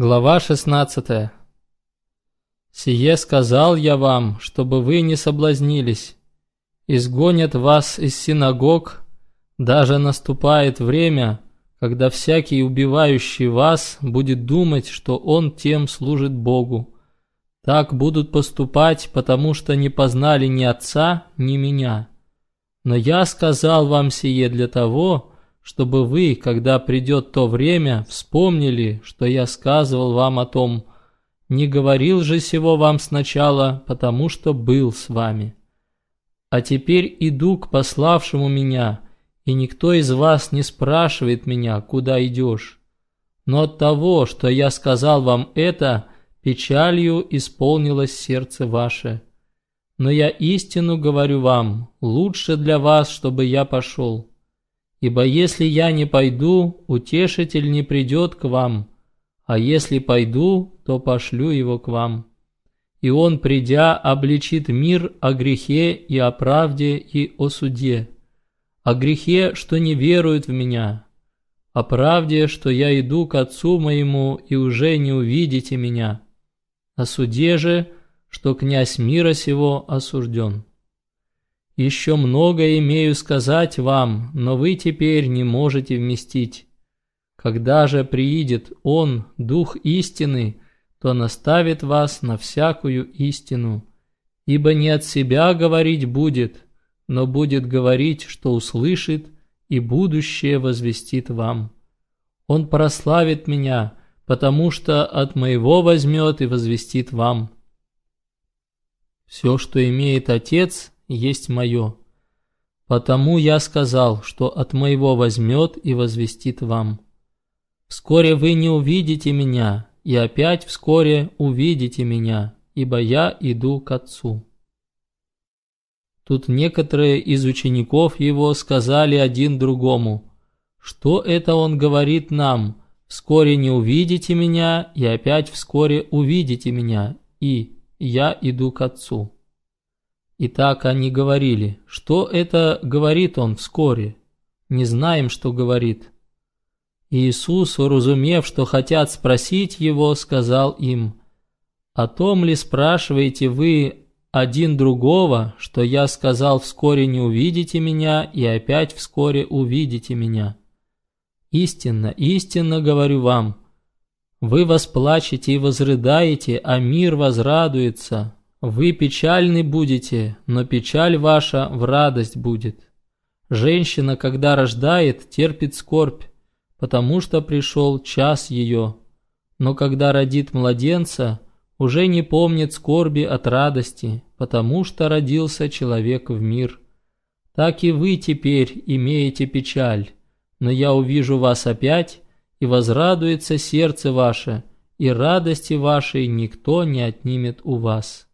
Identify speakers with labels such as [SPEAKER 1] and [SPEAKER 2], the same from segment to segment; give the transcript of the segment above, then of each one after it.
[SPEAKER 1] Глава 16 «Сие сказал я вам, чтобы вы не соблазнились. Изгонят вас из синагог, даже наступает время, когда всякий убивающий вас будет думать, что он тем служит Богу. Так будут поступать, потому что не познали ни Отца, ни Меня. Но я сказал вам сие для того, чтобы вы, когда придет то время, вспомнили, что я сказывал вам о том, не говорил же сего вам сначала, потому что был с вами. А теперь иду к пославшему меня, и никто из вас не спрашивает меня, куда идешь. Но от того, что я сказал вам это, печалью исполнилось сердце ваше. Но я истину говорю вам, лучше для вас, чтобы я пошел. Ибо если я не пойду, утешитель не придет к вам, а если пойду, то пошлю его к вам. И он, придя, обличит мир о грехе и о правде и о суде. О грехе, что не веруют в меня, о правде, что я иду к Отцу моему и уже не увидите меня, о суде же, что князь мира сего осужден. Еще многое имею сказать вам, но вы теперь не можете вместить. Когда же приидет Он, Дух истины, то наставит вас на всякую истину. Ибо не от себя говорить будет, но будет говорить, что услышит, и будущее возвестит вам. Он прославит меня, потому что от моего возьмет и возвестит вам. Все, что имеет Отец, есть мое. Потому я сказал, что от моего возьмет и возвестит вам. Вскоре вы не увидите меня, и опять вскоре увидите меня, ибо я иду к Отцу». Тут некоторые из учеников его сказали один другому, «Что это он говорит нам? Вскоре не увидите меня, и опять вскоре увидите меня, и я иду к Отцу». И так они говорили, что это говорит он вскоре. Не знаем, что говорит. Иисус, уразумев, что хотят спросить его, сказал им, «О том ли спрашиваете вы один другого, что я сказал, вскоре не увидите меня, и опять вскоре увидите меня? Истинно, истинно говорю вам, вы восплачете и возрыдаете, а мир возрадуется, вы печальны будете, но печаль ваша в радость будет. Женщина, когда рождает, терпит скорбь, потому что пришел час ее. Но когда родит младенца, уже не помнит скорби от радости, потому что родился человек в мир. Так и вы теперь имеете печаль, но я увижу вас опять, и возрадуется сердце ваше, и радости вашей никто не отнимет у вас»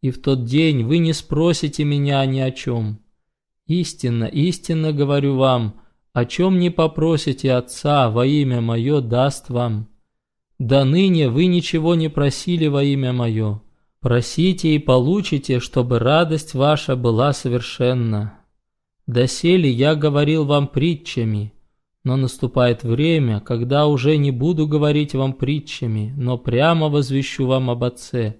[SPEAKER 1] и в тот день вы не спросите меня ни о чем. Истинно, истинно говорю вам, о чем не попросите Отца во имя Мое даст вам. До ныне вы ничего не просили во имя Мое. Просите и получите, чтобы радость ваша была совершенна. Доселе я говорил вам притчами, но наступает время, когда уже не буду говорить вам притчами, но прямо возвещу вам об Отце –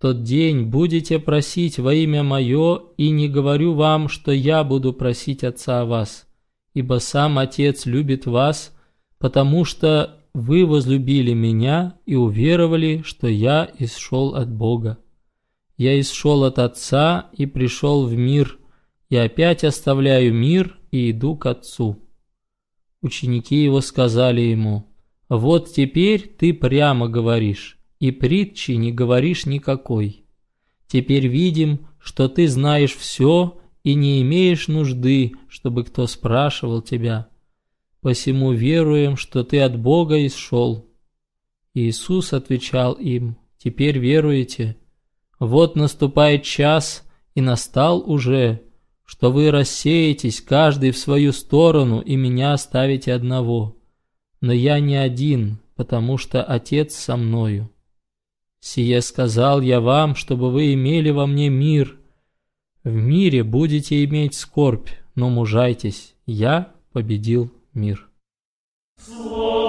[SPEAKER 1] тот день будете просить во имя Мое, и не говорю вам, что я буду просить Отца о вас, ибо сам Отец любит вас, потому что вы возлюбили Меня и уверовали, что я исшел от Бога. Я исшел от Отца и пришел в мир, и опять оставляю мир и иду к Отцу». Ученики его сказали ему, «Вот теперь ты прямо говоришь» и притчи не говоришь никакой. Теперь видим, что ты знаешь все и не имеешь нужды, чтобы кто спрашивал тебя. Посему веруем, что ты от Бога исшел». Иисус отвечал им, «Теперь веруете? Вот наступает час, и настал уже, что вы рассеетесь каждый в свою сторону и меня оставите одного. Но я не один, потому что Отец со мною». Сие сказал я вам, чтобы вы имели во мне мир. В мире будете иметь скорбь, но мужайтесь, я победил мир. Слово